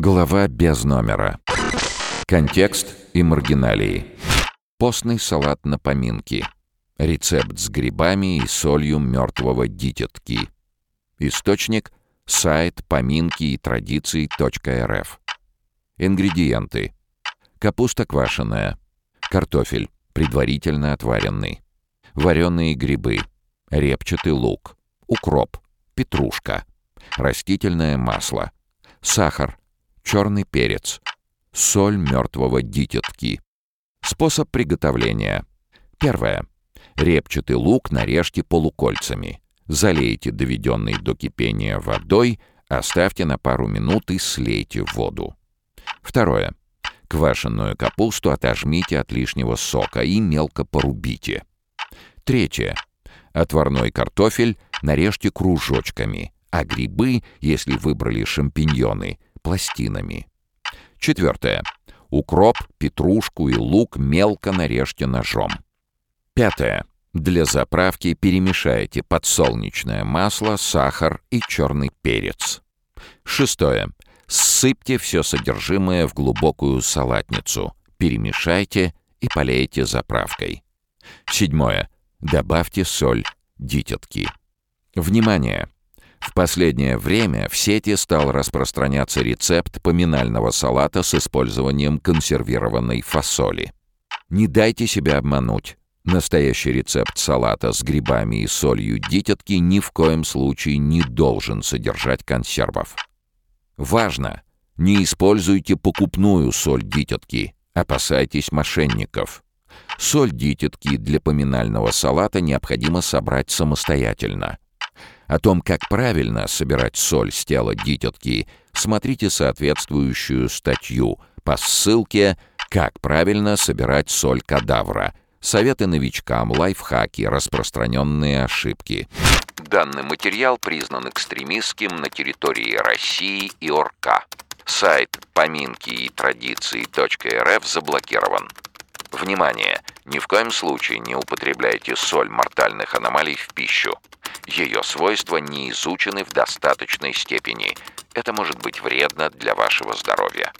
Глава без номера. Контекст и маргиналии. Постный салат на поминки. Рецепт с грибами и солью мертвого дитятки. Источник — сайт поминки и традиции.рф. Ингредиенты. Капуста квашеная. Картофель, предварительно отваренный. Вареные грибы. Репчатый лук. Укроп. Петрушка. Растительное масло. Сахар черный перец, соль мертвого дитятки. Способ приготовления. Первое. Репчатый лук нарежьте полукольцами. Залейте доведенной до кипения водой, оставьте на пару минут и слейте воду. Второе. Квашеную капусту отожмите от лишнего сока и мелко порубите. Третье. Отварной картофель нарежьте кружочками, а грибы, если выбрали шампиньоны, пластинами. Четвертое. Укроп, петрушку и лук мелко нарежьте ножом. Пятое. Для заправки перемешайте подсолнечное масло, сахар и черный перец. Шестое. Ссыпьте все содержимое в глубокую салатницу, перемешайте и полейте заправкой. Седьмое. Добавьте соль, дитятки. Внимание! Последнее время в сети стал распространяться рецепт поминального салата с использованием консервированной фасоли. Не дайте себя обмануть. Настоящий рецепт салата с грибами и солью дитятки ни в коем случае не должен содержать консервов. Важно! Не используйте покупную соль дитятки. Опасайтесь мошенников. Соль дитятки для поминального салата необходимо собрать самостоятельно. О том, как правильно собирать соль с тела дитятки, смотрите соответствующую статью по ссылке «Как правильно собирать соль кадавра», Советы новичкам, лайфхаки, распространенные ошибки. Данный материал признан экстремистским на территории России и ОРК. Сайт поминки и традиции.рф заблокирован. Внимание! Ни в коем случае не употребляйте соль мортальных аномалий в пищу. Ее свойства не изучены в достаточной степени. Это может быть вредно для вашего здоровья.